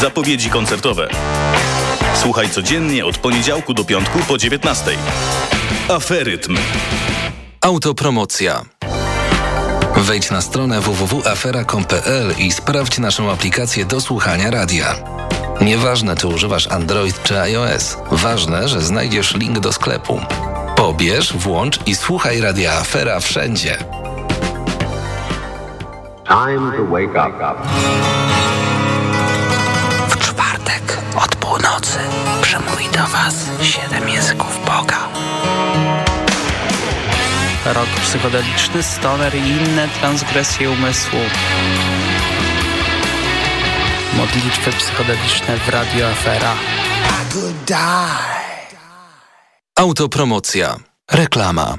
Zapowiedzi koncertowe. Słuchaj codziennie od poniedziałku do piątku po 19. Aferytm. Autopromocja. Wejdź na stronę www.afera.com.pl i sprawdź naszą aplikację do słuchania radia. Nieważne, czy używasz Android czy iOS, ważne, że znajdziesz link do sklepu. Pobierz, włącz i słuchaj radia Afera wszędzie. Time to wake up. Północy przemówi do Was siedem języków Boga. Rok psychodeliczny, stoner i inne transgresje umysłu. Modlitwy psychodeliczne w Radio Afera. Autopromocja. Reklama.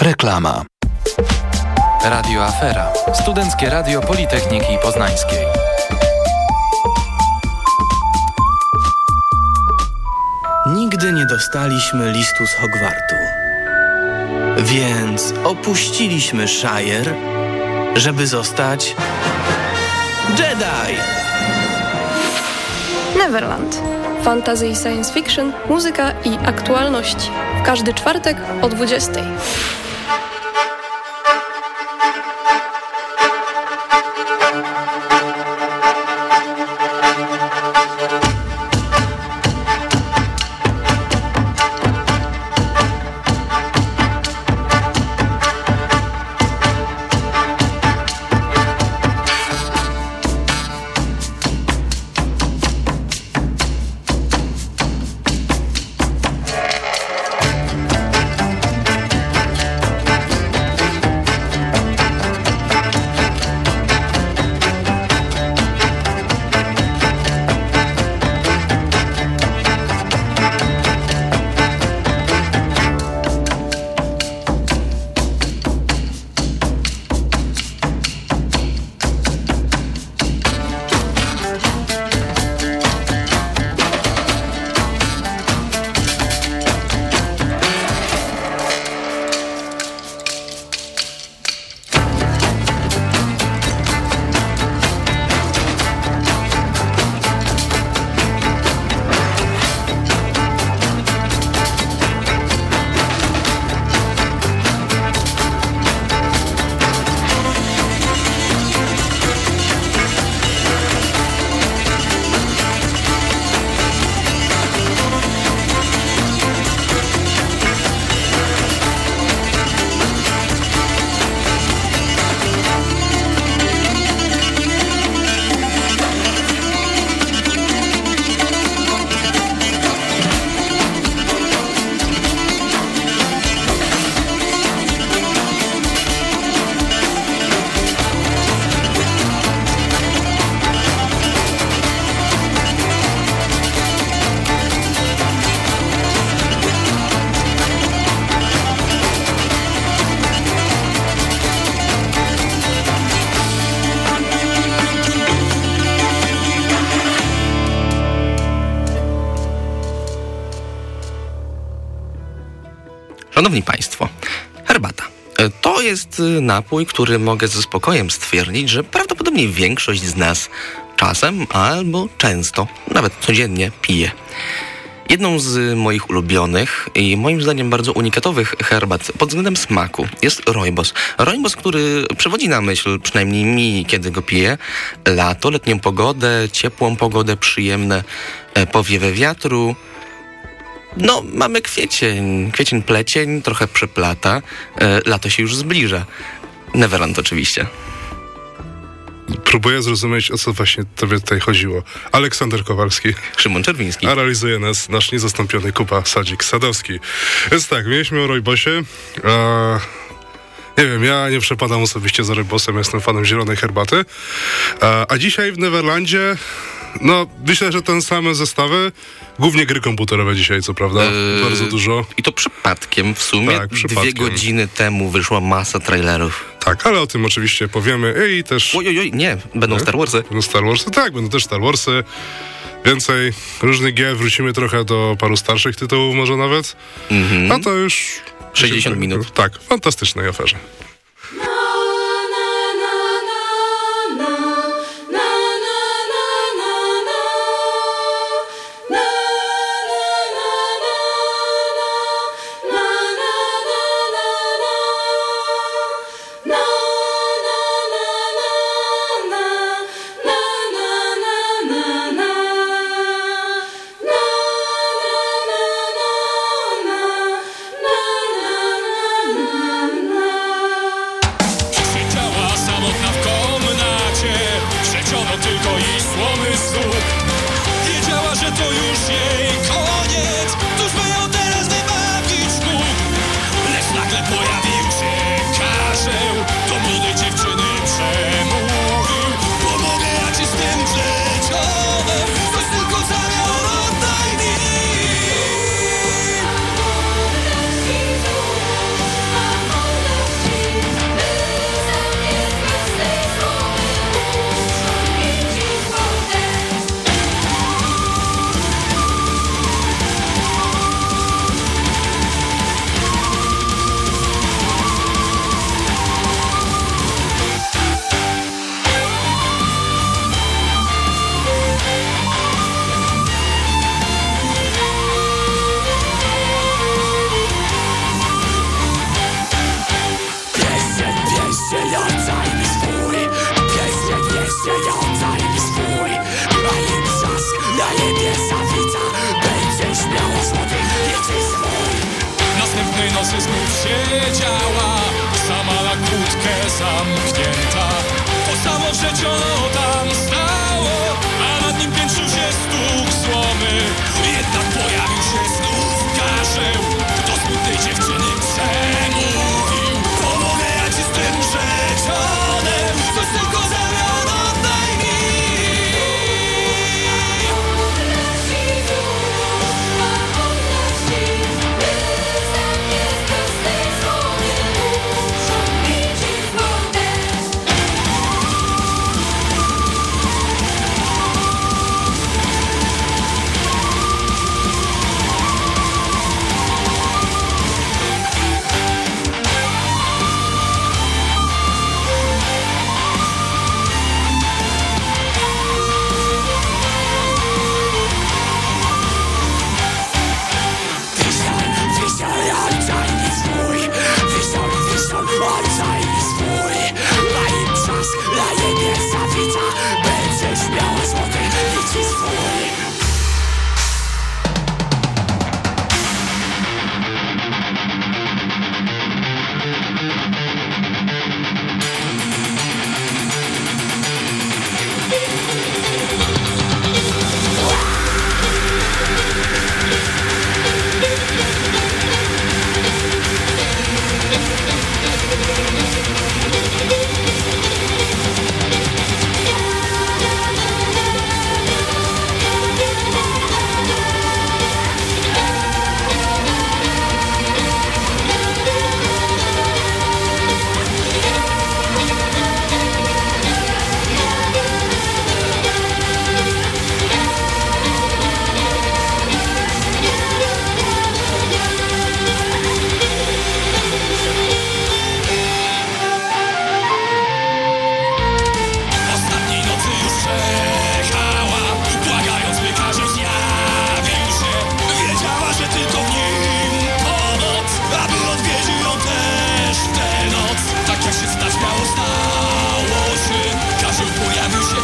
Reklama. Radio Afera. Studenckie Radio Politechniki Poznańskiej. Nigdy nie dostaliśmy listu z Hogwartu. Więc opuściliśmy Shire, żeby zostać Jedi. Neverland. Fantasy i science fiction, muzyka i aktualności. W każdy czwartek o 20. Thank you. Szanowni Państwo, herbata. To jest napój, który mogę ze spokojem stwierdzić, że prawdopodobnie większość z nas czasem albo często, nawet codziennie pije. Jedną z moich ulubionych i moim zdaniem bardzo unikatowych herbat pod względem smaku jest rojbos. Rojbos, który przewodzi na myśl, przynajmniej mi, kiedy go piję, lato, letnią pogodę, ciepłą pogodę, przyjemne powiewy wiatru, no, mamy kwiecień, kwiecień plecień, trochę przeplata, e, lato się już zbliża. Neverland oczywiście. Próbuję zrozumieć, o co właśnie tobie tutaj chodziło. Aleksander Kowalski. Szymon Czerwiński. A realizuje nas nasz niezastąpiony kupa Sadzik Sadowski. Więc tak, mieliśmy o Rojbosie. A... Nie wiem, ja nie przepadam osobiście za Rojbosem, jestem fanem zielonej herbaty. A, a dzisiaj w Neverlandzie no, myślę, że ten same zestawy, głównie gry komputerowe dzisiaj, co prawda, Eee, bardzo dużo. I to przypadkiem w sumie. Tak, Dwie przypadkiem. godziny temu wyszła masa trailerów. Tak, ale o tym oczywiście powiemy i też... Oj, oj, oj, nie, będą Nie? Star Warsy. Będą Star Warsy, tak, będą też Star Warsy. Więcej różnych gier, wrócimy trochę do paru starszych tytułów może nawet. Mhm. A to już... 60 minut. Tak, fantastycznej aferze.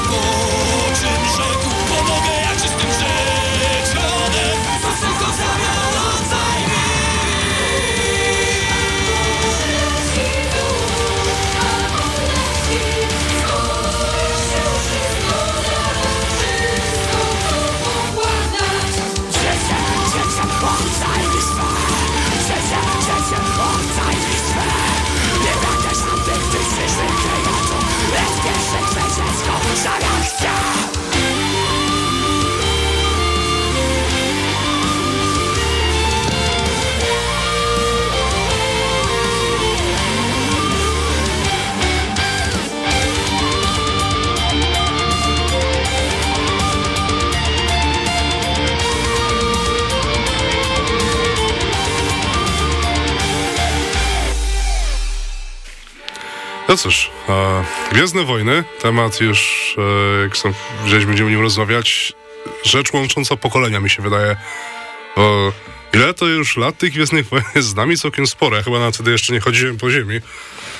corazón. No cóż, e, Gwiezdne Wojny, temat już, e, jak sam gdzieś będziemy o nim rozmawiać, rzecz łącząca pokolenia mi się wydaje. Bo ile to już lat tych Gwiezdnych Wojen jest z nami całkiem spore. Chyba na wtedy jeszcze nie chodziłem po ziemi.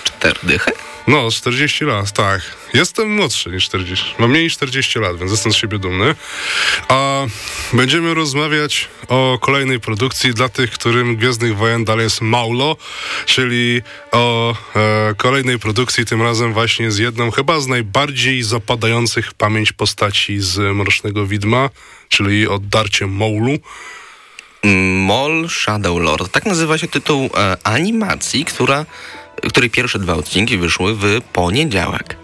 Cztery dychy? No, 40 lat, tak. Jestem młodszy niż 40. Mam mniej niż 40 lat, więc jestem z siebie dumny. A będziemy rozmawiać o kolejnej produkcji dla tych, którym Gwiezdnych Wojen dalej jest mało, czyli o e, kolejnej produkcji, tym razem właśnie z jedną chyba z najbardziej zapadających w pamięć postaci z Mrocznego Widma, czyli o Darcie Maulu. Mol Shadow Lord. Tak nazywa się tytuł e, animacji, która, której pierwsze dwa odcinki wyszły w poniedziałek.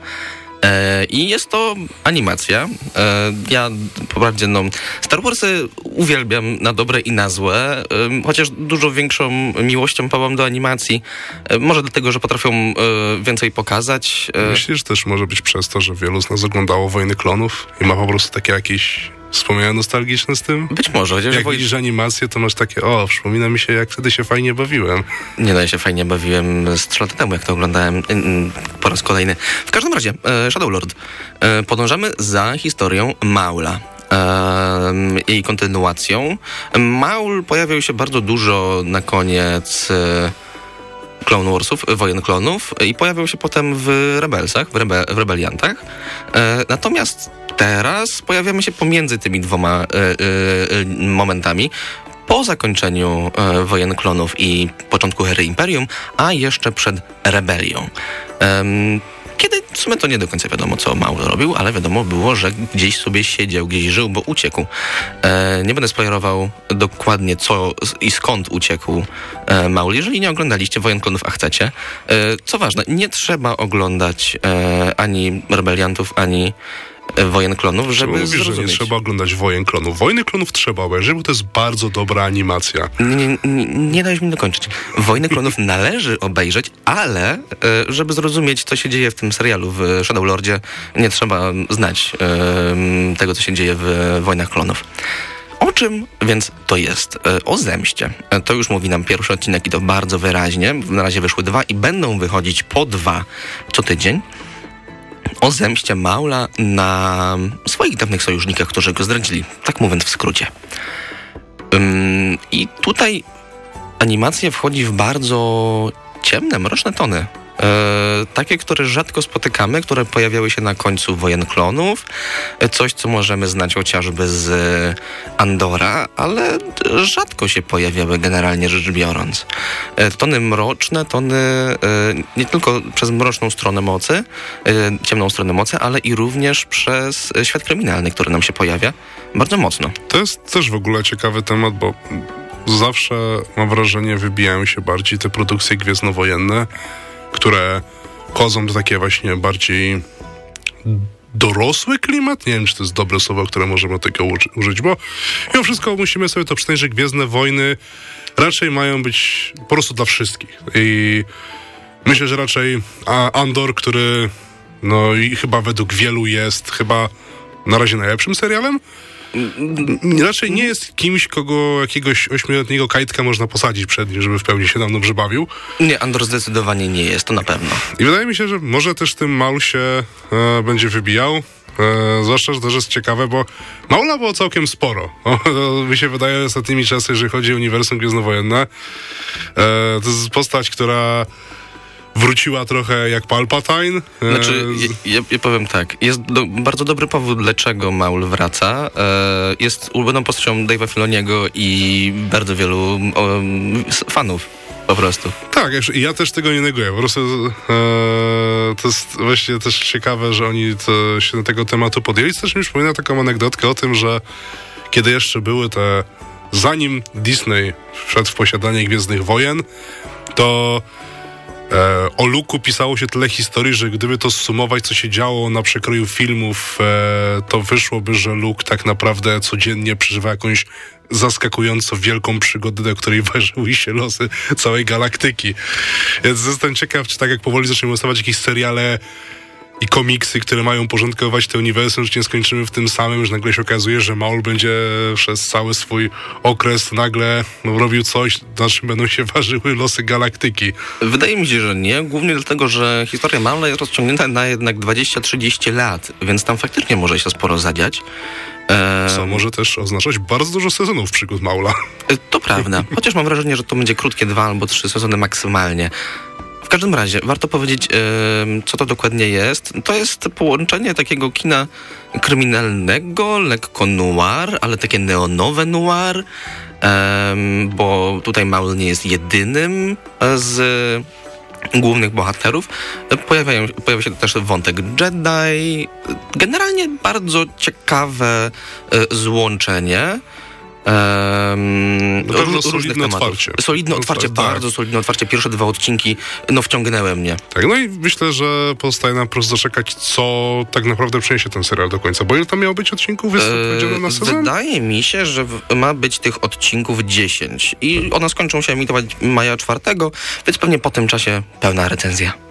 E, I jest to animacja. E, ja poprawdzie no, Star Warsy uwielbiam na dobre i na złe, chociaż dużo większą miłością pałam do animacji. E, może dlatego, że potrafią więcej pokazać. Myślisz, też może być przez to, że wielu z nas oglądało Wojny Klonów i ma po prostu takie jakieś wspomnienia nostalgiczne z tym? być może, chociaż Jak widzisz animację, to masz takie, o, przypomina mi się, jak wtedy się fajnie bawiłem. Nie no, ja się fajnie bawiłem z trzy lata temu, jak to oglądałem mm, po raz kolejny. W każdym razie, e, Shadow Lord. E, podążamy za historią Maula. em, jej kontynuacją. Maul pojawiał się bardzo dużo na koniec e, Clone Warsów, e, Wojen Klonów i pojawiał się potem w Rebelsach, w, rebe, w Rebeliantach. E, natomiast teraz pojawiamy się pomiędzy tymi dwoma e, e, e, momentami. Po zakończeniu wojen klonów i początku ery Imperium, a jeszcze przed rebelią. Em, kiedy w sumie to nie do końca wiadomo, co Maul robił, ale wiadomo było, że gdzieś sobie siedział, gdzieś żył, bo uciekł. E, nie będę spoilerował dokładnie co i skąd uciekł e, Maul. Jeżeli nie oglądaliście Wojen Klonów, a chcecie, e, co ważne, nie trzeba oglądać ani Rebeliantów, ani Wojen Klonów, żeby Mówisz, że nie zrozumieć. trzeba oglądać Wojen Klonów. Wojny Klonów trzeba obejrzeć, bo to jest bardzo dobra animacja. Nie, nie, nie, dałeś mi dokończyć. Wojny Klonów należy obejrzeć, ale e, żeby zrozumieć, co się dzieje w tym serialu w Shadow Lordzie, nie trzeba znać e, tego, co się dzieje w Wojnach Klonów. O czym więc to jest? E, O zemście. E, To już mówi nam pierwszy odcinek i to bardzo wyraźnie. Na razie wyszły dwa i będą wychodzić po dwa co tydzień. O zemście Maula na swoich dawnych sojusznikach, którzy go zdradzili. Tak mówiąc w skrócie. Ym, I tutaj animacja wchodzi w bardzo ciemne, mroczne tony. E, takie, które rzadko spotykamy, które pojawiały się na końcu Wojen Klonów. E, Coś, co możemy znać chociażby z Andora, ale rzadko się pojawiały generalnie rzecz biorąc. E, Tony mroczne, tony e, nie tylko przez mroczną stronę mocy, e, ciemną stronę mocy, ale i również przez e, świat kryminalny, który nam się pojawia bardzo mocno. To jest też w ogóle ciekawy temat, bo zawsze mam wrażenie, wybijają się bardziej te produkcje gwiezdnowojenne, które wchodzą do takie właśnie bardziej dorosły klimat. Nie wiem, czy to jest dobre słowo, które możemy tego uży- użyć, bo mimo wszystko musimy sobie to przyznać, że Gwiezdne Wojny raczej mają być po prostu dla wszystkich. I myślę, że raczej Andor, który no i chyba według wielu jest chyba na razie najlepszym serialem, raczej nie jest kimś, kogo jakiegoś ośmioletniego kajtka można posadzić przed nim, żeby w pełni się tam dobrze bawił. Nie, Andor zdecydowanie nie jest, to na pewno. I wydaje mi się, że może też tym Maul się e, będzie wybijał. E, zwłaszcza, że też jest ciekawe, bo Maula było całkiem sporo. O, to mi się wydaje ostatnimi czasy, jeżeli chodzi o uniwersum gwiezdnowojenne. E, to jest postać, która wróciła trochę jak Palpatine. E, Znaczy, ja, ja, ja powiem tak, jest do, bardzo dobry powód, dlaczego Maul wraca. E, jest ulubioną postacią Dave'a Filoniego i bardzo wielu fanów po prostu. Tak, ja też tego nie neguję. Po prostu e, to jest właśnie też ciekawe, że oni to, się do tego tematu podjęli. Też mi przypomina taką anegdotkę o tym, że kiedy jeszcze były te, zanim Disney wszedł w posiadanie Gwiezdnych Wojen, to e, o Luku pisało się tyle historii, że gdyby to zsumować, co się działo na przekroju filmów, e, to wyszłoby, że Luke tak naprawdę codziennie przeżywa jakąś zaskakująco wielką przygodę, do której ważyły się losy całej galaktyki. Więc jestem ciekaw, czy tak jak powoli zaczniemy ustawać jakieś seriale i komiksy, które mają porządkować te uniwersum, że nie skończymy w tym samym, że nagle się okazuje, że Maul będzie przez cały swój okres nagle robił coś, na czym będą się ważyły losy galaktyki. Wydaje mi się, że nie, głównie dlatego, że historia Maula jest rozciągnięta na jednak 20-30 lat, więc tam faktycznie może się sporo zadziać. Co może też oznaczać bardzo dużo sezonów przygód Maula. To prawda, chociaż mam wrażenie, że to będzie krótkie dwa albo trzy sezony maksymalnie. W każdym razie, warto powiedzieć, co to dokładnie jest. To jest połączenie takiego kina kryminalnego, lekko noir, ale takie neonowe noir, bo tutaj Maul nie jest jedynym z głównych bohaterów. Pojawiają, pojawia się też wątek Jedi. Generalnie bardzo ciekawe e, złączenie. Um, solidne otwarcie. Solidne otwarcie, tak. bardzo solidne otwarcie. Pierwsze dwa odcinki no, wciągnęły mnie. Tak, no i myślę, że pozostaje nam po prostu zaczekać, co tak naprawdę przyniesie ten serial do końca. Bo ile tam miało być odcinków? Jest eee, na sezon? Wydaje mi się, że w, ma być tych odcinków 10 i one skończą się emitować maja 4, więc pewnie po tym czasie pełna recenzja.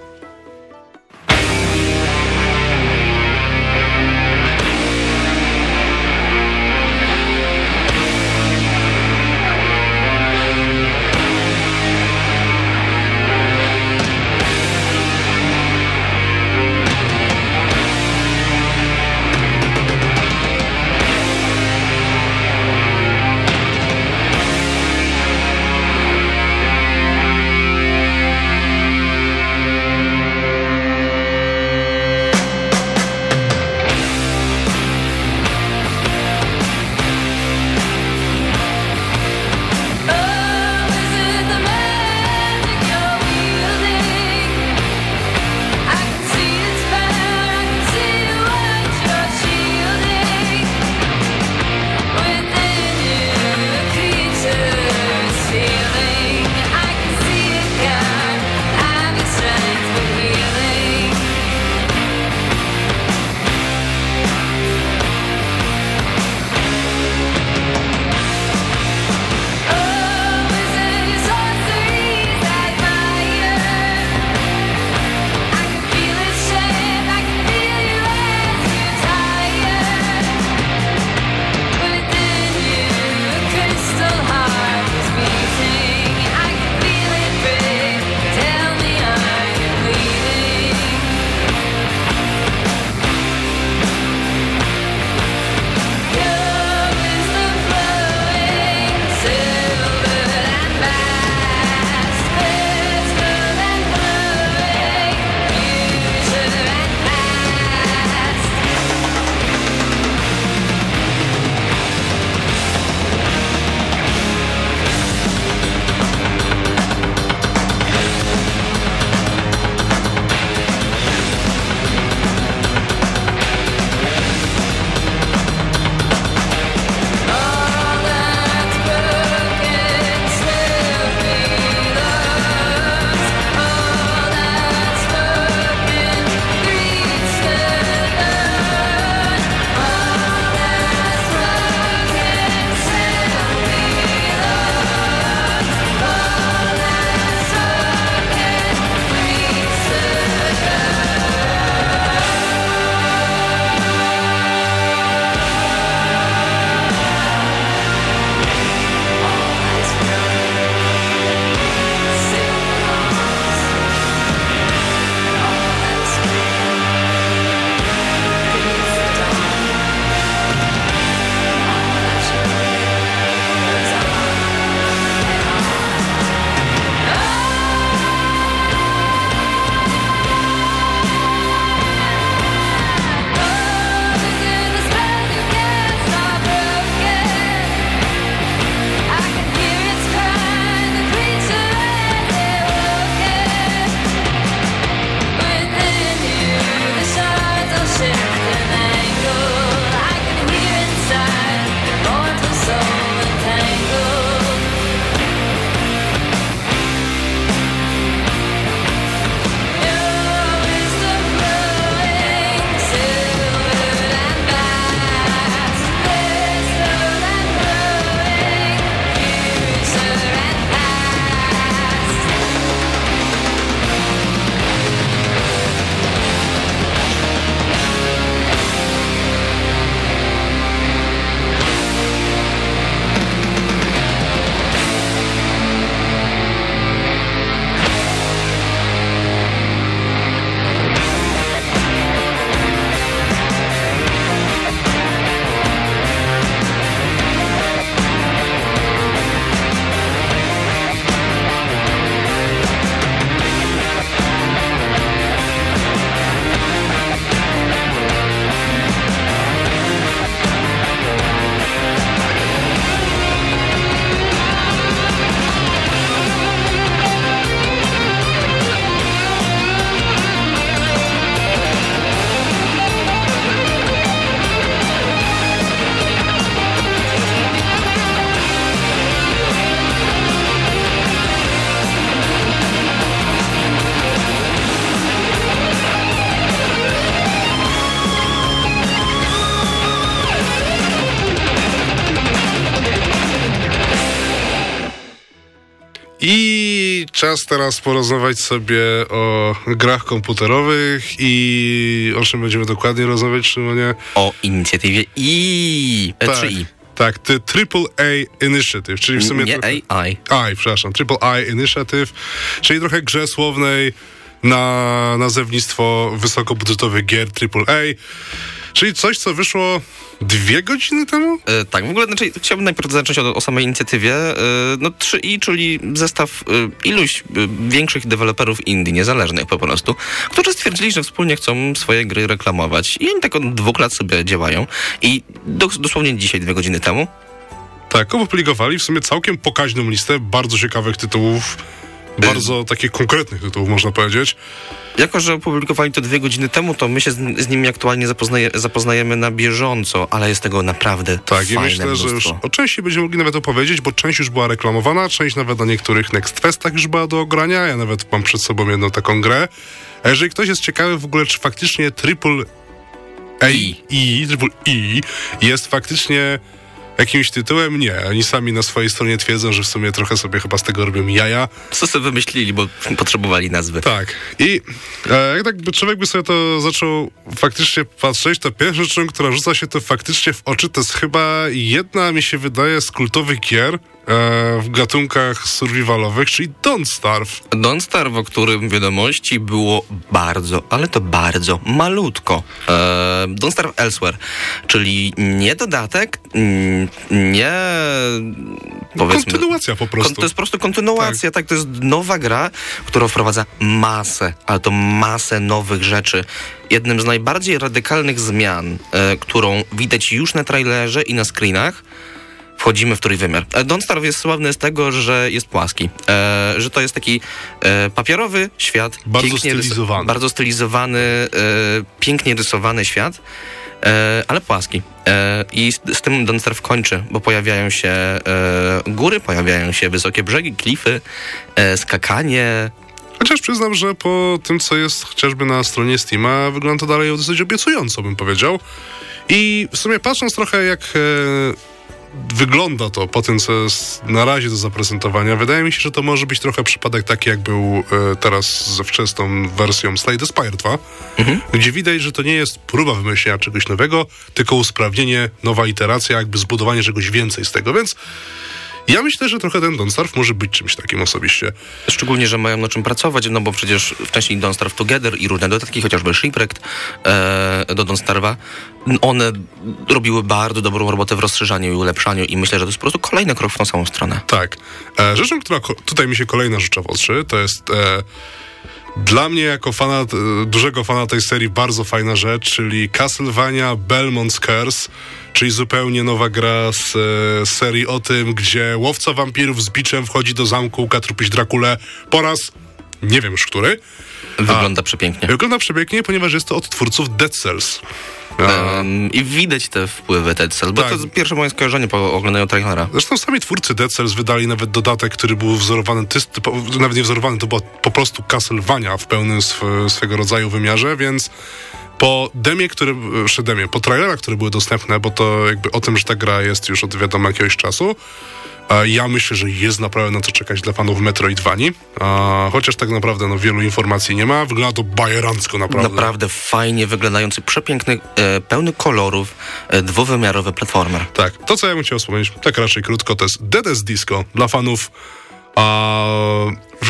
Czas teraz porozmawiać sobie o grach komputerowych i o czym będziemy dokładnie rozmawiać, Szymonie? O inicjatywie I. E, Tak. Czy I? Tak, The AAA Initiative, czyli w sumie... Nie trochę- AI. AI, przepraszam, Triple I Initiative, czyli trochę grze słownej na nazewnictwo wysokobudżetowych gier AAA, czyli coś, co wyszło dwie godziny temu? E, tak, w ogóle znaczy, chciałbym najpierw zacząć o, o samej inicjatywie. E, no 3i, czyli zestaw e, iluś e, większych deweloperów indie, niezależnych po prostu, którzy stwierdzili, że wspólnie chcą swoje gry reklamować. I oni tak od dwóch lat sobie działają. I dos, dosłownie dzisiaj, dwie godziny temu, Tak, opublikowali w sumie całkiem pokaźną listę bardzo ciekawych tytułów, bardzo takich konkretnych tytułów, można powiedzieć. Jako, że opublikowali to dwie godziny temu, to my się z, z nimi aktualnie zapoznaje, zapoznajemy na bieżąco, ale jest tego naprawdę Tak, i fajne myślę, że już mnóstwo. o części będziemy mogli nawet opowiedzieć, bo część już była reklamowana, część nawet na niektórych Next Festach już była do ogrania. Ja nawet mam przed sobą jedną taką grę. A jeżeli ktoś jest ciekawy w ogóle, czy faktycznie Triple A, I, Triple E jest faktycznie jakimś tytułem, nie. Oni sami na swojej stronie twierdzą, że w sumie trochę sobie chyba z tego robią jaja. Co sobie wymyślili, bo potrzebowali nazwy. Tak. I e, jak tak by człowiek by sobie to zaczął faktycznie patrzeć, to pierwszą rzeczą, która rzuca się to faktycznie w oczy, to jest chyba jedna, mi się wydaje, z kultowych gier w gatunkach survivalowych, czyli Don't Starve. Don't Starve, o którym wiadomości było bardzo, ale to bardzo malutko. E, Don't Starve Elsewhere, czyli nie dodatek, mm, nie powiedzmy... Kontynuacja po prostu. To jest po prostu kontynuacja, tak. to jest nowa gra, która wprowadza masę, ale to masę nowych rzeczy. Jednym z najbardziej radykalnych zmian, e, którą widać już na trailerze i na screenach, wchodzimy w trójwymiar. E, Don't Starve jest sławny z tego, że jest płaski. E, że to jest taki e, papierowy świat. Bardzo stylizowany. Bardzo stylizowany, e, pięknie rysowany świat. E, ale płaski. E, I z, z tym Don't Starve kończy, bo pojawiają się e, góry, pojawiają się wysokie brzegi, klify, e, skakanie. Chociaż przyznam, że po tym, co jest chociażby na stronie Steama, wygląda to dalej dosyć obiecująco, bym powiedział. I w sumie patrząc trochę, jak e, wygląda to po tym, co jest na razie do zaprezentowania, wydaje mi się, że to może być trochę przypadek taki, jak był e, teraz ze wczesną wersją Slay the Spire 2, gdzie widać, że to nie jest próba wymyślenia czegoś nowego, tylko usprawnienie, nowa iteracja, jakby zbudowanie czegoś więcej z tego, więc ja myślę, że trochę ten Don't Starve może być czymś takim osobiście. Szczególnie, że mają na czym pracować, no bo przecież wcześniej Don't Starve Together i różne dodatki, chociażby Shipwrecked e, do Don't Starve'a, one robiły bardzo dobrą robotę w rozszerzaniu i ulepszaniu i myślę, że to jest po prostu kolejny krok w tą samą stronę. Tak. E, rzeczą, która tutaj mi się kolejna rzuca w oczy, to jest e, dla mnie jako fana, e, dużego fana tej serii bardzo fajna rzecz, czyli Castlevania Belmont's Curse, czyli zupełnie nowa gra z e, serii o tym, gdzie łowca wampirów z biczem wchodzi do zamku ukatrupić Drakulę po raz, nie wiem już który. Wygląda przepięknie. Wygląda przepięknie, ponieważ jest to od twórców Dead Cells. Em, I widać te wpływy Dead Cell, bo Tak. to pierwsze moje skojarzenie po oglądaniu trailera. Zresztą sami twórcy Dead Cells wydali nawet dodatek, który był wzorowany, typo, nawet nie wzorowany, to była po prostu Castlevania w pełnym sw- swego rodzaju wymiarze, więc po demie, które, jeszcze demie, po trailerach, które były dostępne, bo to jakby o tym, że ta gra jest już od wiadomo jakiegoś czasu, ja myślę, że jest naprawdę na co czekać dla fanów Metroidvanii, chociaż tak naprawdę no, wielu informacji nie ma, wygląda to bajerancko naprawdę. Naprawdę fajnie wyglądający, przepiękny, e, pełny kolorów, e, dwuwymiarowy platformer. Tak, to co ja bym chciał wspomnieć, tak raczej krótko, to jest Dead as Disco dla fanów a,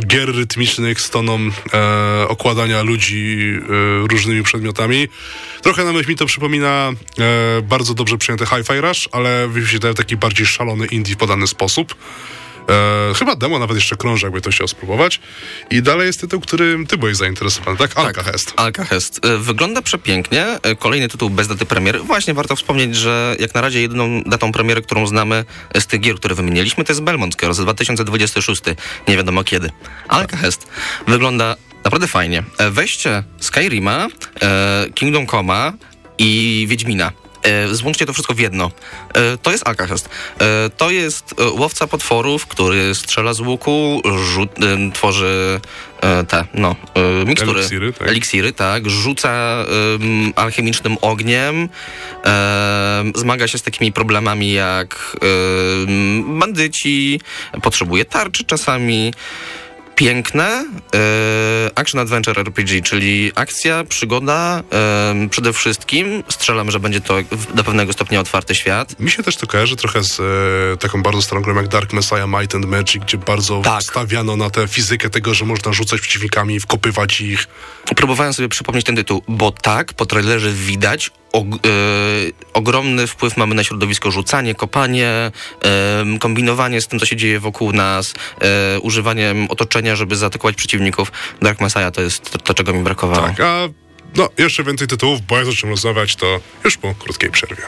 gier rytmicznych z toną e, okładania ludzi e, różnymi przedmiotami. Trochę nawet mi to przypomina e, bardzo dobrze przyjęte Hi-Fi Rush, ale wydaje taki bardziej szalony indie w podany sposób. E, chyba demo nawet jeszcze krąży, jakby to chciał spróbować. I dalej jest tytuł, którym ty byłeś zainteresowany, tak? Alcahest. Alcahest. E, Wygląda przepięknie. E, Kolejny tytuł bez daty premiery. Właśnie warto wspomnieć, że jak na razie jedyną datą premiery, którą znamy z tych gier, które wymieniliśmy, to jest Belmont Curse 2026. Nie wiadomo kiedy. Alcahest wygląda naprawdę fajnie. E, Weźcie Skyrima, Kingdom Coma i Wiedźmina. E, złączcie to wszystko w jedno. E, to jest Alcahest. E, to jest łowca potworów, który strzela z łuku, tworzy te, no, mikstury. Eliksiry, tak. Eliksiry, tak. Rzuca em, alchemicznym ogniem. em, zmaga się z takimi problemami jak bandyci. Potrzebuje tarczy czasami. Piękne e, Action Adventure RPG, czyli akcja, przygoda, em, przede wszystkim strzelam, że będzie to do pewnego stopnia otwarty świat. Mi się też to kojarzy trochę z e, taką bardzo starą grą jak Dark Messiah Might and Magic, gdzie bardzo Tak. stawiano na tę fizykę tego, że można rzucać przeciwnikami, wkopywać ich. Próbowałem sobie przypomnieć ten tytuł, bo tak, po trailerze widać og, e, ogromny wpływ mamy na środowisko, rzucanie, kopanie, em, kombinowanie z tym, co się dzieje wokół nas, e, używaniem otoczenia, żeby zaatakować przeciwników. Dark Messiah to jest to, to czego mi brakowało. Tak, a no, jeszcze więcej tytułów, bo jak zaczniemy rozmawiać, to już po krótkiej przerwie.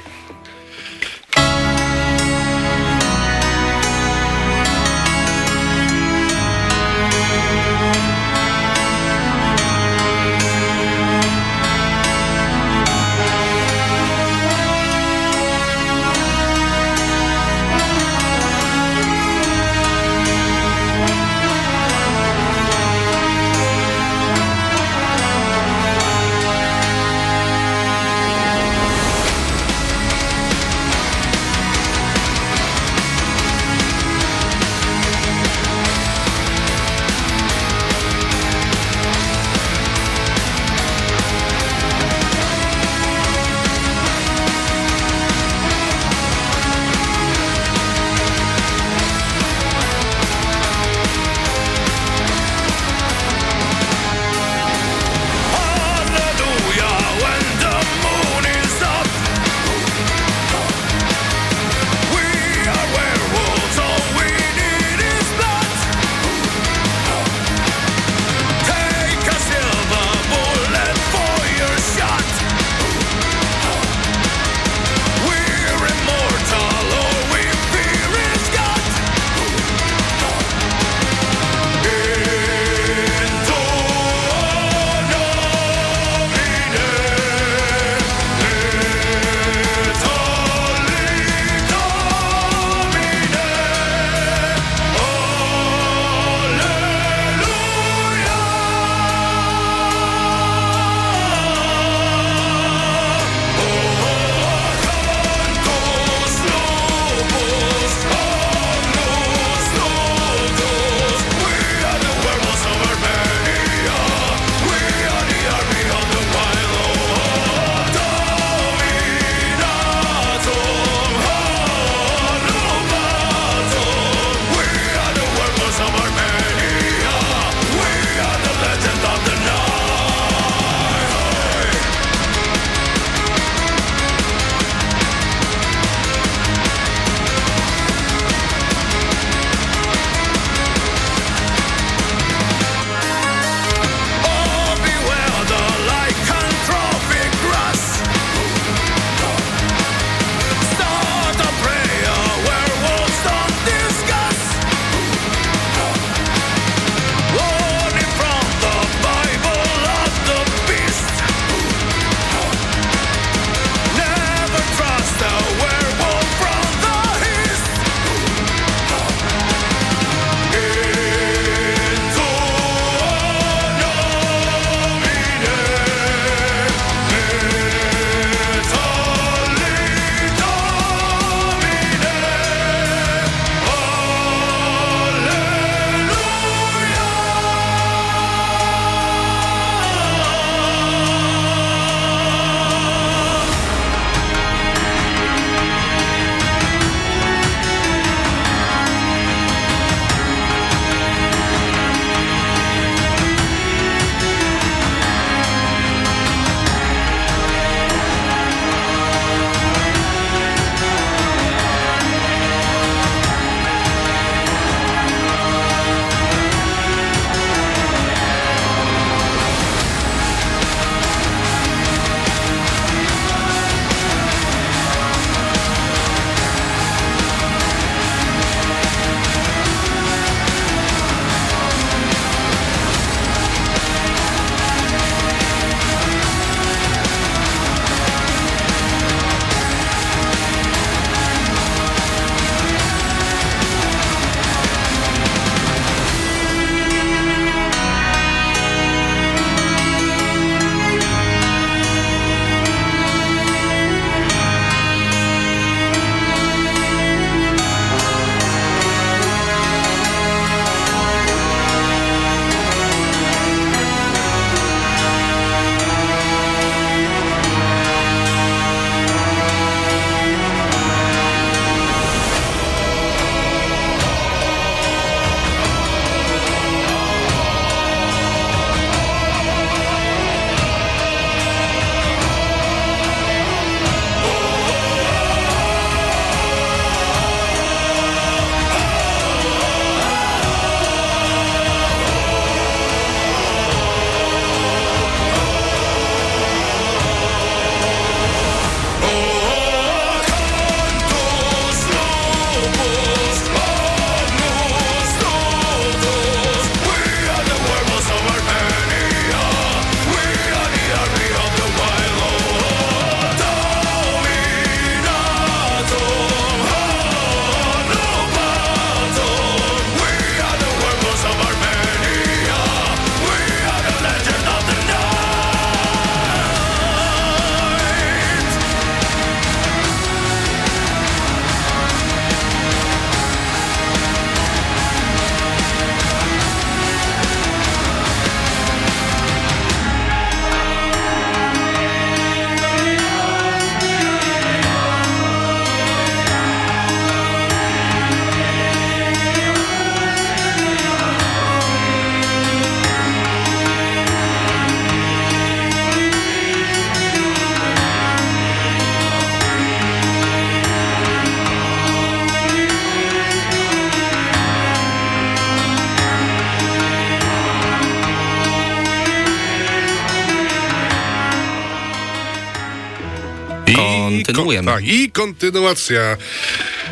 Kontynuujemy. tak, i kontynuacja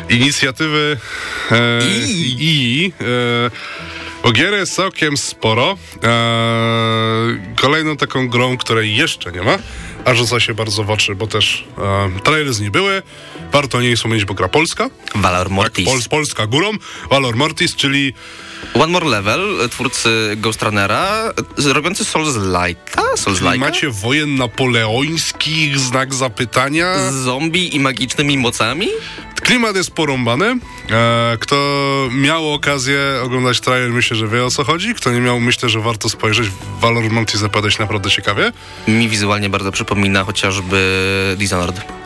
inicjatywy e, I. i e, bo gier jest całkiem sporo. E, kolejną taką grą, której jeszcze nie ma, a rzuca się bardzo w oczy, bo też e, trailery z niej były. Warto o niej wspomnieć, bo gra polska. Valor Mortis. Pol, Polska górą. Valor Mortis, czyli One More Level, twórcy Ghost Runnera, robiący Souls Lighta? Souls macie wojen napoleońskich, znak zapytania. Z zombie i magicznymi mocami? Klimat jest porąbany. E, kto miał okazję oglądać trailer, myślę, że wie o co chodzi. Kto nie miał, myślę, że warto spojrzeć. Valor Monty zapadać naprawdę ciekawie. Mi wizualnie bardzo przypomina chociażby Dishonored.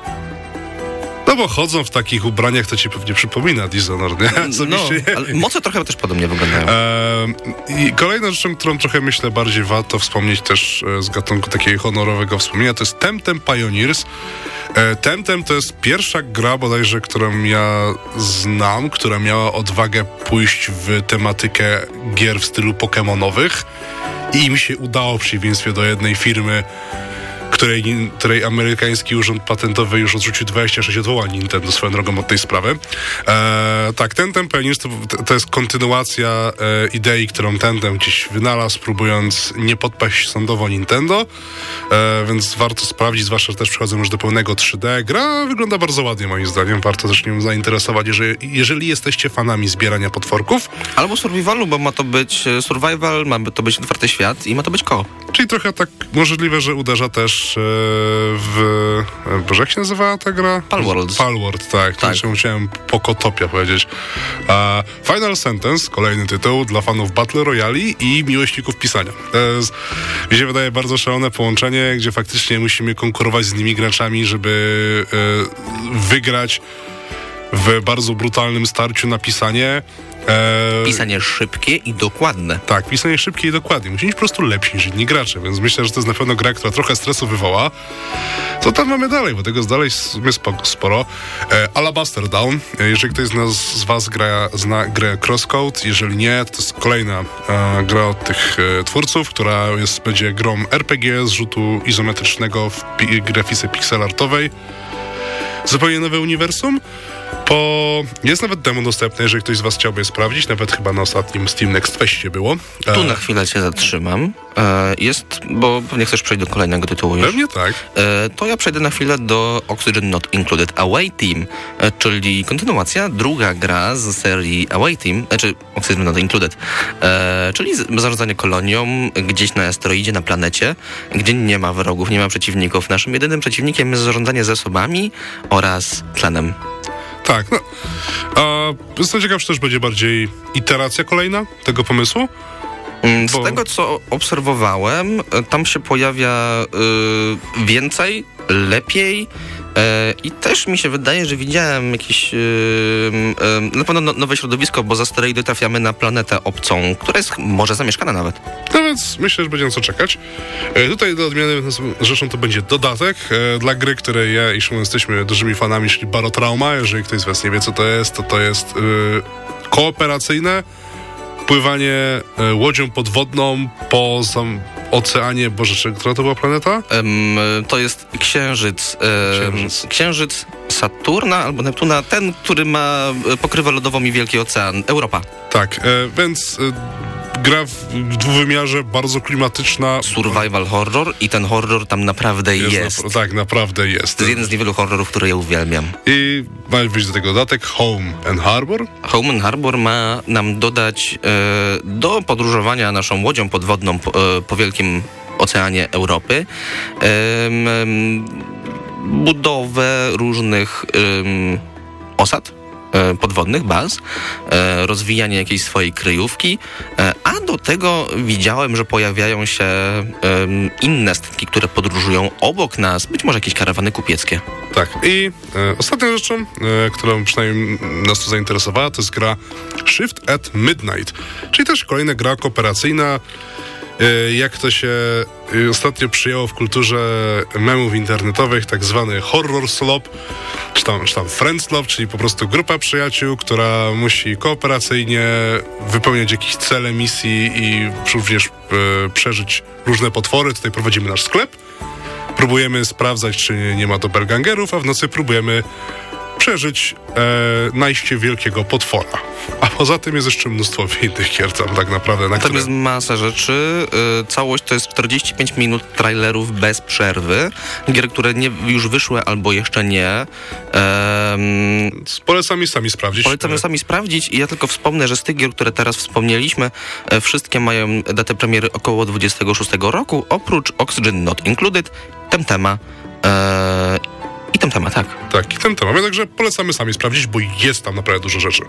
No bo chodzą w takich ubraniach, to ci pewnie przypomina Dishonored, nie? No, Osobiście nie. ale moce trochę też podobnie wyglądają. E, I kolejną rzeczą, którą trochę myślę bardziej warto wspomnieć też e, z gatunku takiego honorowego wspomnienia, to jest Temtem Pioneers. E, Temtem to jest pierwsza gra bodajże, którą ja znam, która miała odwagę pójść w tematykę gier w stylu pokemonowych i mi się udało w przeciwieństwie do jednej firmy, której, której amerykański urząd patentowy już odrzucił 26 odwołań Nintendo swoją drogą od tej sprawy. E, tak, Tentem Pioneers to, to jest kontynuacja e, idei, którą Tentem gdzieś wynalazł, próbując nie podpaść sądowo Nintendo, e, więc warto sprawdzić, zwłaszcza, że też przychodzą już do pełnego 3D. Gra wygląda bardzo ładnie moim zdaniem, warto też nią zainteresować, jeżeli, jeżeli jesteście fanami zbierania potworków, Albo survivalu, bo ma to być e, survival, ma to być otwarty świat i ma to być ko. Czyli trochę tak możliwe, że uderza też e, w... e, Boże, jak się nazywała ta gra? Palworld. Palworld, tak. tak. Tak. Musiałem Pokotopia powiedzieć. A Final Sentence, kolejny tytuł dla fanów Battle Royale i miłośników pisania. To jest, mi się wydaje, bardzo szalone połączenie, gdzie faktycznie musimy konkurować z innymi graczami, żeby e, wygrać w bardzo brutalnym starciu na pisanie. E, Pisanie szybkie i dokładne. tak, pisanie szybkie i dokładnie. Musi być po prostu lepsi niż inni gracze, więc myślę, że to jest na pewno gra, która trochę stresu wywoła. Co tam mamy dalej, bo tego jest dalej spo- sporo. E, Alabaster Down. E, jeżeli ktoś z, nas, z was gra, zna grę Crosscode, jeżeli nie, to jest kolejna e, gra od tych e, twórców, która jest, będzie grą RPG z rzutu izometrycznego w grafice pixelartowej. Zupełnie nowe uniwersum. Po... Jest nawet demo dostępne, jeżeli ktoś z was chciałby je sprawdzić, nawet chyba na ostatnim Steam Next Festie było. Tu E, na chwilę cię zatrzymam. E, Jest, bo pewnie chcesz przejść do kolejnego tytułu już. Pewnie tak. E, To ja przejdę na chwilę do Oxygen Not Included Away Team, czyli kontynuacja, druga gra z serii Away Team, znaczy Oxygen Not Included, czyli zarządzanie kolonią gdzieś na asteroidzie, na planecie, gdzie nie ma wrogów, nie ma przeciwników. Naszym jedynym przeciwnikiem jest zarządzanie zasobami oraz tlenem. Tak, no. A jestem ciekaw, czy też będzie bardziej iteracja kolejna tego pomysłu. Mm, Z Bo- tego, co obserwowałem, tam się pojawia y, więcej, lepiej i też mi się wydaje, że widziałem jakieś y, y, na pewno no- nowe środowisko, bo z asteroidy trafiamy na planetę obcą, która jest może zamieszkana nawet. No więc myślę, że będzie na co czekać. E, tutaj do odmiany rzeczą to będzie dodatek e, dla gry, której ja i Szymon jesteśmy dużymi fanami, czyli Barotrauma. Jeżeli ktoś z was nie wie, co to jest, to to jest e, kooperacyjne pływanie e, łodzią podwodną po zam- oceanie, boże, która to była planeta? Em, to jest księżyc, em, Księżyc. księżyc Saturna albo Neptuna, ten, który ma e, pokrywę lodową i wielki ocean, Europa. Tak, e, więc e, gra w dwuwymiarze, bardzo klimatyczna. Survival horror i ten horror tam naprawdę jest. Jest. napra- tak, naprawdę jest. To jest jeden z niewielu horrorów, które ja uwielbiam. I ma być do tego dodatek Home and Harbor. Home and Harbor ma nam dodać e, do podróżowania naszą łodzią podwodną po, e, po wielkim oceanie Europy em, budowę różnych osad e, podwodnych, baz, e, rozwijanie jakiejś swojej kryjówki, e, a do tego widziałem, że pojawiają się inne statki, które podróżują obok nas, być może jakieś karawany kupieckie. Tak. I e, ostatnią rzeczą, e, którą przynajmniej nas tu zainteresowała, to jest gra Shift at Midnight, czyli też kolejna gra kooperacyjna. E, jak to się e, ostatnio przyjęło w kulturze memów internetowych, tak zwany horror slop, czy tam, czy tam friend slop, czyli po prostu grupa przyjaciół, która musi kooperacyjnie wypełniać jakieś cele misji i również e, przeżyć różne potwory. Tutaj prowadzimy nasz sklep. próbujemy sprawdzać, czy nie ma doppelgangerów, a w nocy próbujemy przeżyć e, najście wielkiego potwora. A poza tym jest jeszcze mnóstwo innych gier tam tak naprawdę, na Tam które... jest masa rzeczy. Y, Całość to jest 45 minut trailerów bez przerwy. Gier, które nie, już wyszły albo jeszcze nie. Em, Polecam sami sprawdzić. Polecam je sami sprawdzić i ja tylko wspomnę, że z tych gier, które teraz wspomnieliśmy, e, wszystkie mają datę premiery około 26 roku, oprócz Oxygen Not Included, Temtema e, i Temtema, tak. Tak, i ten temat. Także polecamy sami sprawdzić, bo jest tam naprawdę dużo rzeczy.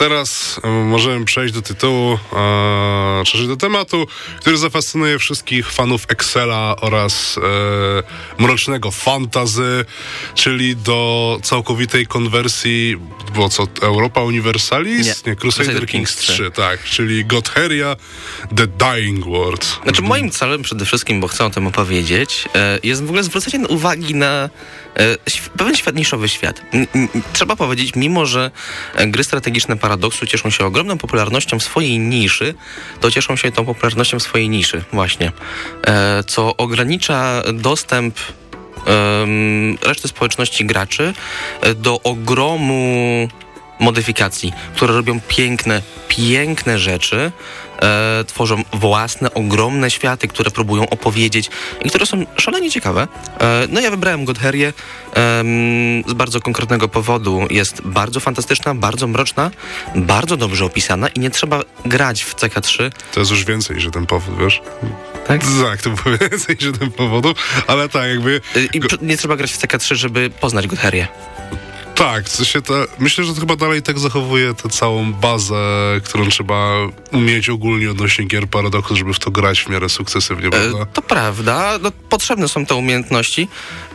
Teraz e, możemy przejść do tytułu, e, czy do tematu, który zafascynuje wszystkich fanów Excela oraz e, mrocznego fantazy, czyli do całkowitej konwersji, bo co, Europa Universalis? Nie, Crusader, Crusader Kings Kings 3, tak, czyli Godheria The Dying World. Znaczy moim celem przede wszystkim, bo chcę o tym opowiedzieć, e, jest w ogóle zwrócenie uwagi na pewien świat, niszowy świat. Trzeba powiedzieć, mimo że e, gry strategiczne Paradoksu cieszą się ogromną popularnością w swojej niszy, to cieszą się tą popularnością w swojej niszy, właśnie. E, Co ogranicza dostęp reszty społeczności graczy e, do ogromu modyfikacji, które robią piękne, piękne rzeczy, e, tworzą własne, ogromne światy, które próbują opowiedzieć i które są szalenie ciekawe. E, no ja wybrałem Godherię em, z bardzo konkretnego powodu. Jest bardzo fantastyczna, bardzo mroczna, bardzo dobrze opisana i nie trzeba grać w CK3. To jest już więcej niż ten powód, wiesz? Tak? Tak, to było więcej niż ten powodu, ale tak, jakby... Y, I nie trzeba grać w CK3, żeby poznać Godherię. Tak, w sensie to, myślę, że to chyba dalej tak zachowuje tę całą bazę, którą trzeba umieć ogólnie odnośnie gier Paradoxu, żeby w to grać w miarę sukcesywnie, prawda? E, To prawda, no, potrzebne są te umiejętności,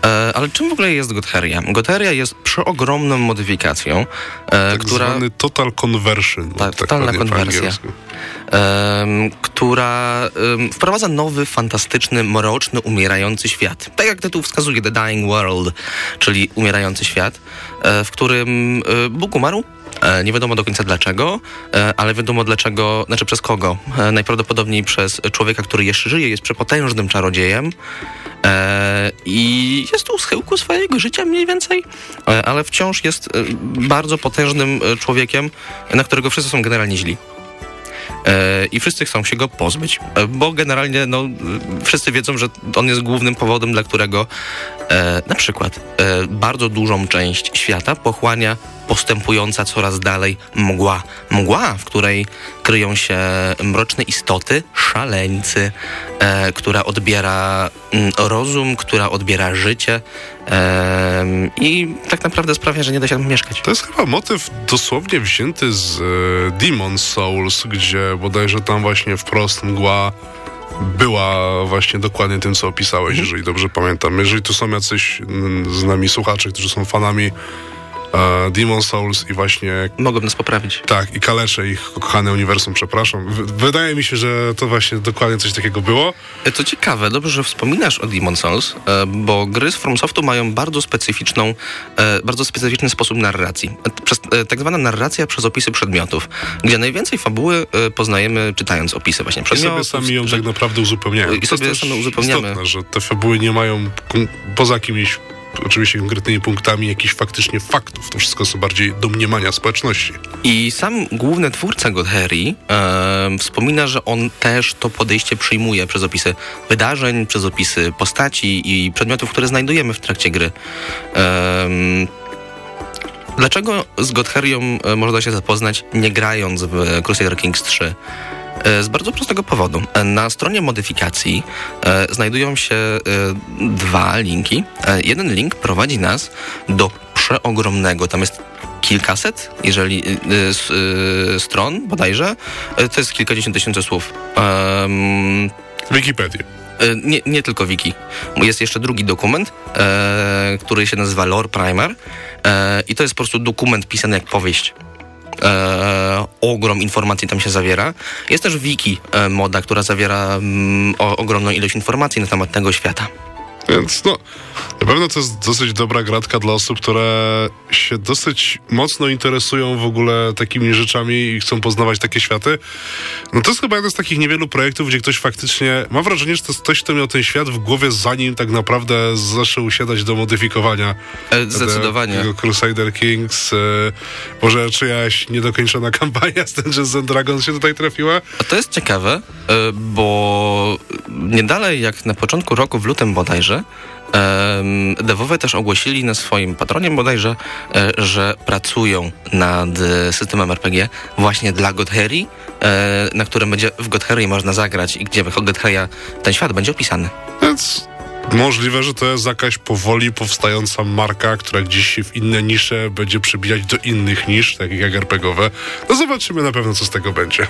e, ale czym w ogóle jest Godheria? Godheria jest przeogromną modyfikacją, e, tak która, zwany total conversion. Tak, tak totalna konwersja. em, która em, wprowadza nowy, fantastyczny, mroczny, umierający świat. Tak jak tytuł wskazuje, The Dying World, czyli umierający świat, e, w którym e, Bóg umarł. E, Nie wiadomo do końca dlaczego, e, ale wiadomo dlaczego, znaczy przez kogo. Najprawdopodobniej przez człowieka, który jeszcze żyje, jest przepotężnym czarodziejem i jest u schyłku swojego życia mniej więcej, ale wciąż jest bardzo potężnym człowiekiem, na którego wszyscy są generalnie źli. E, I wszyscy chcą się go pozbyć, e, bo generalnie no, e, wszyscy wiedzą, że on jest głównym powodem, dla którego na przykład bardzo dużą część świata pochłania postępująca coraz dalej mgła. Mgła, w której kryją się mroczne istoty, szaleńcy, e, która odbiera mm, rozum, która odbiera życie e, i tak naprawdę sprawia, że nie da się tam mieszkać. To jest chyba motyw dosłownie wzięty z e, Demon Souls, gdzie bodajże tam właśnie wprost mgła była właśnie dokładnie tym, co opisałeś, Mhm. jeżeli dobrze pamiętam. Jeżeli tu są jacyś mm, z nami słuchacze, którzy są fanami Demon Souls i właśnie Mogą nas poprawić. tak, i kaleczę ich kochane uniwersum, przepraszam. Wydaje mi się, że to właśnie dokładnie coś takiego było. E, To ciekawe, dobrze, że wspominasz o Demon Souls, e, bo gry z FromSoftu mają bardzo specyficzną, e, bardzo specyficzny sposób narracji. Przez, tak zwana narracja przez opisy przedmiotów, gdzie najwięcej fabuły poznajemy czytając opisy właśnie I sobie przedmiotów. sami ją tak naprawdę uzupełniają. I sobie same uzupełniamy. Istotne, że te fabuły nie mają poza jakimiś oczywiście konkretnymi punktami jakichś faktycznie faktów. To wszystko są bardziej domniemania społeczności. I sam główny twórca Godherii e, wspomina, że on też to podejście przyjmuje przez opisy wydarzeń, przez opisy postaci i przedmiotów, które znajdujemy w trakcie gry. Em, Dlaczego z Godherią e, można się zapoznać nie grając w Crusader Kings 3? E, Z bardzo prostego powodu. E, Na stronie modyfikacji e, znajdują się dwa linki. Jeden link prowadzi nas do przeogromnego, tam jest kilkaset, jeżeli y, y, y, stron bodajże, to jest kilkadziesiąt tysięcy słów. Em, Wikipedię. E, Nie, nie tylko wiki. Jest jeszcze drugi dokument, e, który się nazywa Lore Primer e, i to jest po prostu dokument pisany jak powieść. E, ogrom informacji tam się zawiera. Jest też wiki e, moda, która zawiera mm, o, ogromną ilość informacji na temat tego świata. Więc no, na pewno to jest dosyć dobra gratka dla osób, które się dosyć mocno interesują w ogóle takimi rzeczami i chcą poznawać takie światy. No to jest chyba jeden z takich niewielu projektów, gdzie ktoś faktycznie, mam wrażenie, że to jest ktoś, kto miał ten świat w głowie zanim tak naprawdę zaczął siadać do modyfikowania E, zdecydowanie. tego Crusader Kings. E, może czyjaś niedokończona kampania z Dungeons and Dragons się tutaj trafiła? A to jest ciekawe, e, bo nie dalej jak na początku roku, w lutym bodajże, dewowie też ogłosili na swoim patronie bodajże, e, że pracują nad e, systemem RPG właśnie dla Godherii, e, na którym będzie w Godherii można zagrać i gdzie w Godheria ten świat będzie opisany. Więc Możliwe, że to jest jakaś powoli powstająca marka, która gdzieś się w inne nisze będzie przebijać do innych nisz, takich jak RPGowe. No zobaczymy na pewno, co z tego będzie.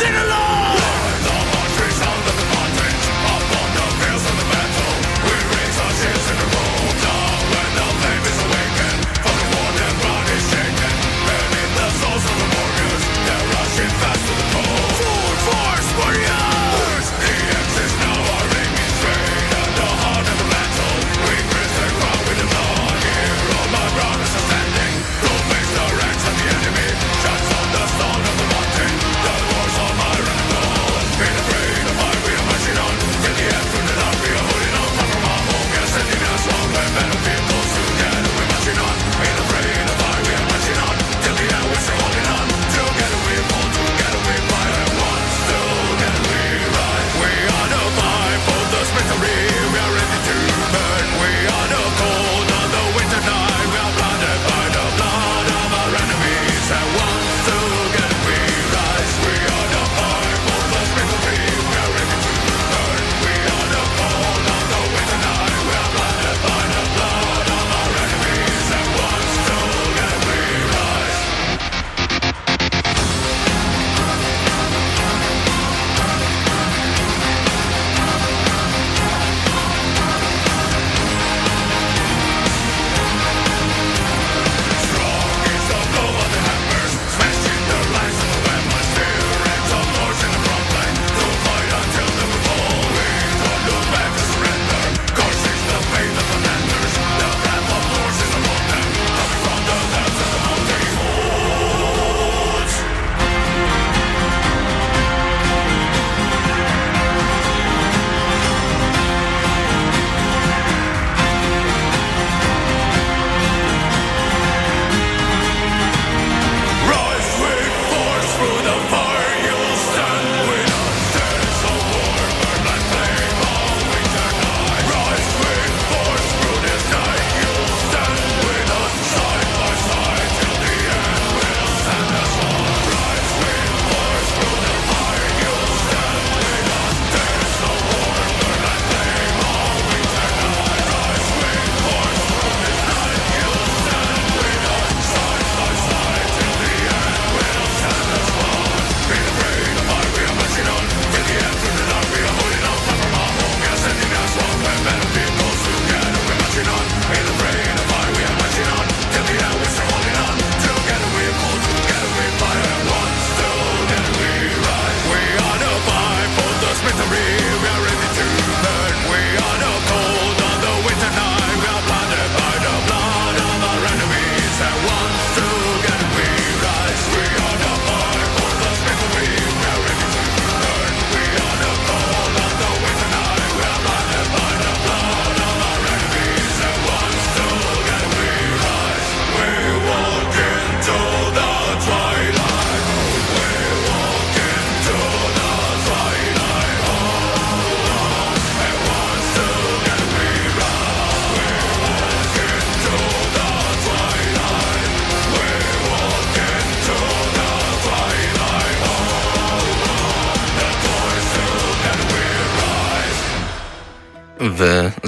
sing along.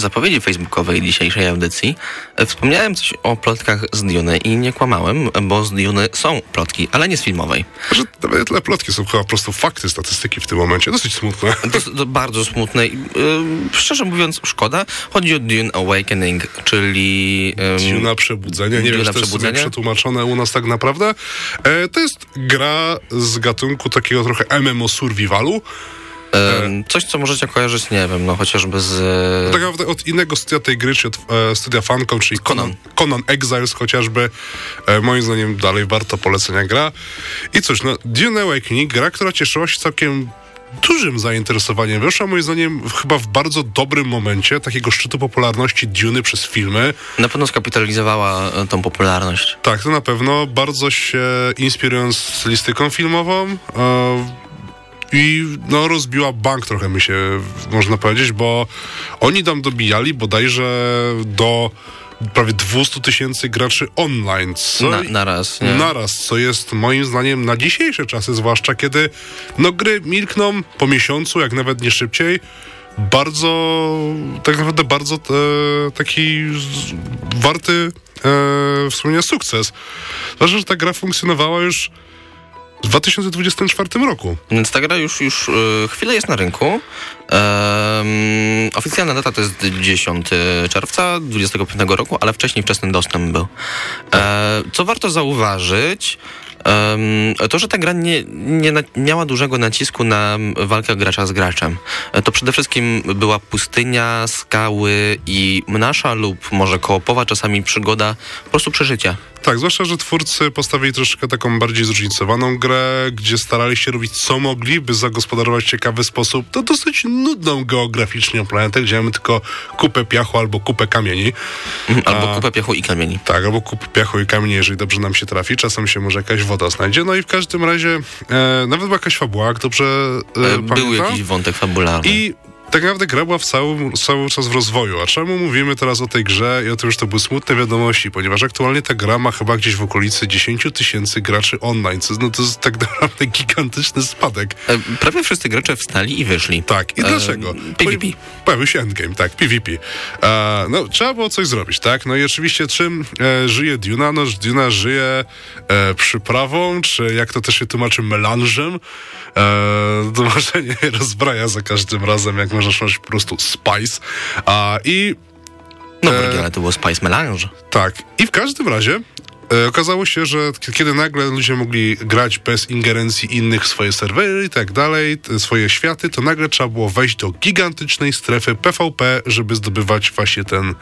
Zapowiedzi facebookowej dzisiejszej audycji e, wspomniałem coś o plotkach z Duny i nie kłamałem, bo z Duny są plotki, ale nie z filmowej. Że tyle plotki są chyba po prostu fakty, statystyki w tym momencie. Dosyć smutne. To, to bardzo smutne i yy, szczerze mówiąc szkoda. Chodzi o Dune Awakening, czyli... Yy, Duna Przebudzenie. Nie Duna wiem, czy to jest przetłumaczone u nas tak naprawdę. E, to jest gra z gatunku takiego trochę MMO survivalu. Coś, co możecie kojarzyć, nie wiem, no chociażby z... Tak naprawdę od innego studia tej gry, czyli od e, studia Funcom, czyli Conan. Conan Exiles chociażby. E, moim zdaniem dalej warto polecenia gra. I cóż, no Dune Awakening, gra, która cieszyła się całkiem dużym zainteresowaniem. Wyszła moim zdaniem chyba w bardzo dobrym momencie takiego szczytu popularności Duny przez filmy. Na pewno skapitalizowała e, tą popularność. Tak, to na pewno. Bardzo się inspirując stylistyką filmową. E, i no, rozbiła bank trochę, mi się można powiedzieć, bo oni tam dobijali bodajże do prawie 200 tysięcy graczy online. Co Na, na raz, nie? Naraz, co jest moim zdaniem na dzisiejsze czasy, zwłaszcza kiedy no, gry milkną po miesiącu, jak nawet nie szybciej. Bardzo, tak naprawdę bardzo e, taki z, warty e, wspomnienia sukces. Zwłaszcza, że ta gra funkcjonowała już w 2024 roku. Więc ta gra już, już e, chwilę jest na rynku. Em, oficjalna data to jest 10 czerwca 2025 roku, ale wcześniej wczesny dostęp był. E, co warto zauważyć, to, że ta gra nie, nie miała dużego nacisku na walkę gracza z graczem. E, To przede wszystkim była pustynia, skały i mnasza lub może kołopowa, czasami przygoda, po prostu przeżycia. Tak, zwłaszcza, że twórcy postawili troszeczkę taką bardziej zróżnicowaną grę, gdzie starali się robić co mogli, by zagospodarować w ciekawy sposób to dosyć nudną geograficznie planetę, gdzie mamy tylko kupę piachu albo kupę kamieni. Albo A- kupę piachu i kamieni. Tak, albo kupę piachu i kamieni, jeżeli dobrze nam się trafi. Czasem się może jakaś woda znajdzie. No i w każdym razie e, nawet była jakaś fabuła, jak dobrze e, E, Był pamiętam. jakiś wątek fabularny. I tak naprawdę gra była w cały, cały czas w rozwoju. A czemu mówimy teraz o tej grze i o tym, że to były smutne wiadomości? Ponieważ aktualnie ta gra ma chyba gdzieś w okolicy 10 tysięcy graczy online. Co, no to jest tak naprawdę gigantyczny spadek. E, Prawie wszyscy gracze wstali i wyszli. Tak, i E, dlaczego? PvP. Pojawił się endgame, tak, PvP. E, no, trzeba było coś zrobić, tak? No i oczywiście czym e, żyje Duna? No, Duna żyje e, przyprawą, czy jak to też się tłumaczy, melanżem. E, to może nie rozbraja za każdym razem, jak można szukać po prostu spice. A, I No w E, oryginale to było Spice Melange. tak, i w każdym razie e, okazało się, że kiedy nagle ludzie mogli grać bez ingerencji innych w swoje serwery i tak dalej, swoje światy, to nagle trzeba było wejść do gigantycznej strefy PvP, żeby zdobywać właśnie ten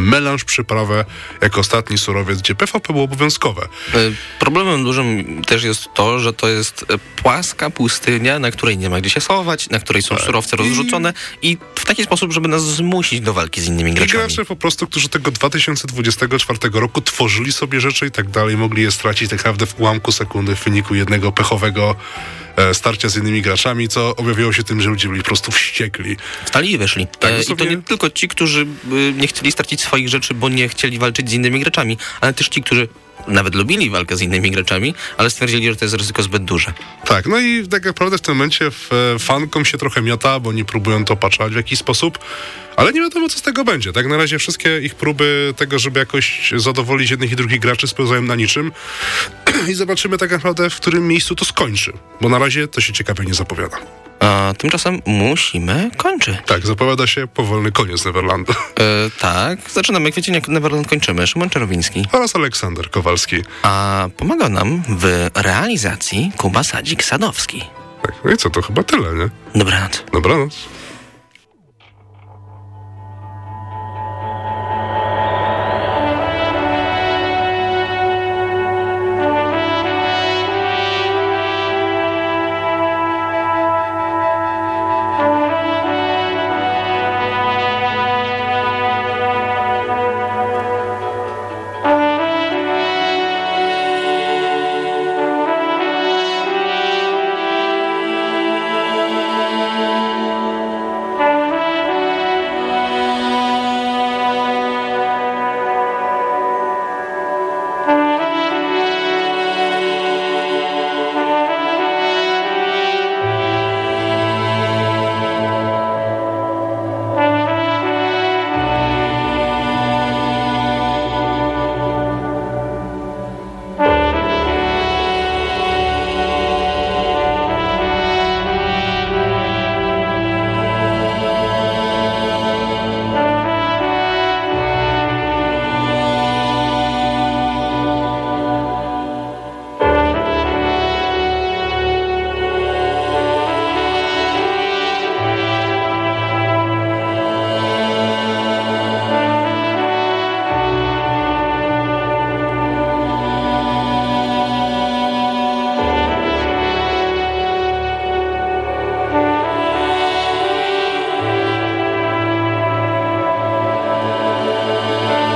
melanż, przyprawę jako ostatni surowiec, gdzie PvP było obowiązkowe. E, Problemem dużym też jest to, że to jest e, płaska pustynia, na której nie ma gdzie się schować, na której są surowce rozrzucone i w taki sposób, żeby nas zmusić do walki z innymi I graczami. gracze po prostu, którzy tego 2024 roku tworzyli sobie rzeczy i tak dalej, mogli je stracić tak naprawdę w ułamku sekundy w wyniku jednego pechowego e, starcia z innymi graczami, co objawiło się tym, że ludzie byli po prostu wściekli. Wstali i wyszli. Tak, E, I to nie tylko ci, którzy y, nie chcieli stracić swoich rzeczy, bo nie chcieli walczyć z innymi graczami, ale też ci, którzy nawet lubili walkę z innymi graczami, ale stwierdzili, że to jest ryzyko zbyt duże. Tak, no i tak naprawdę w tym momencie e, fankom się trochę miota, bo oni próbują to opatrzać w jakiś sposób, ale nie wiadomo, co z tego będzie. Tak na razie wszystkie ich próby tego, żeby jakoś zadowolić jednych i drugich graczy spełzają na niczym i zobaczymy tak naprawdę, w którym miejscu to skończy, bo na razie to się ciekawie nie zapowiada. A tymczasem musimy kończyć. Tak, zapowiada się powolny koniec Neverlandu. E, tak, zaczynamy kwiecień, Neverland kończymy. Szymon Czerwiński. Oraz Aleksander Kowalski. A pomaga nam w realizacji Kuba Sadzik-Sadowski. Tak, no i co, to chyba tyle, nie? Dobranoc. Dobranoc.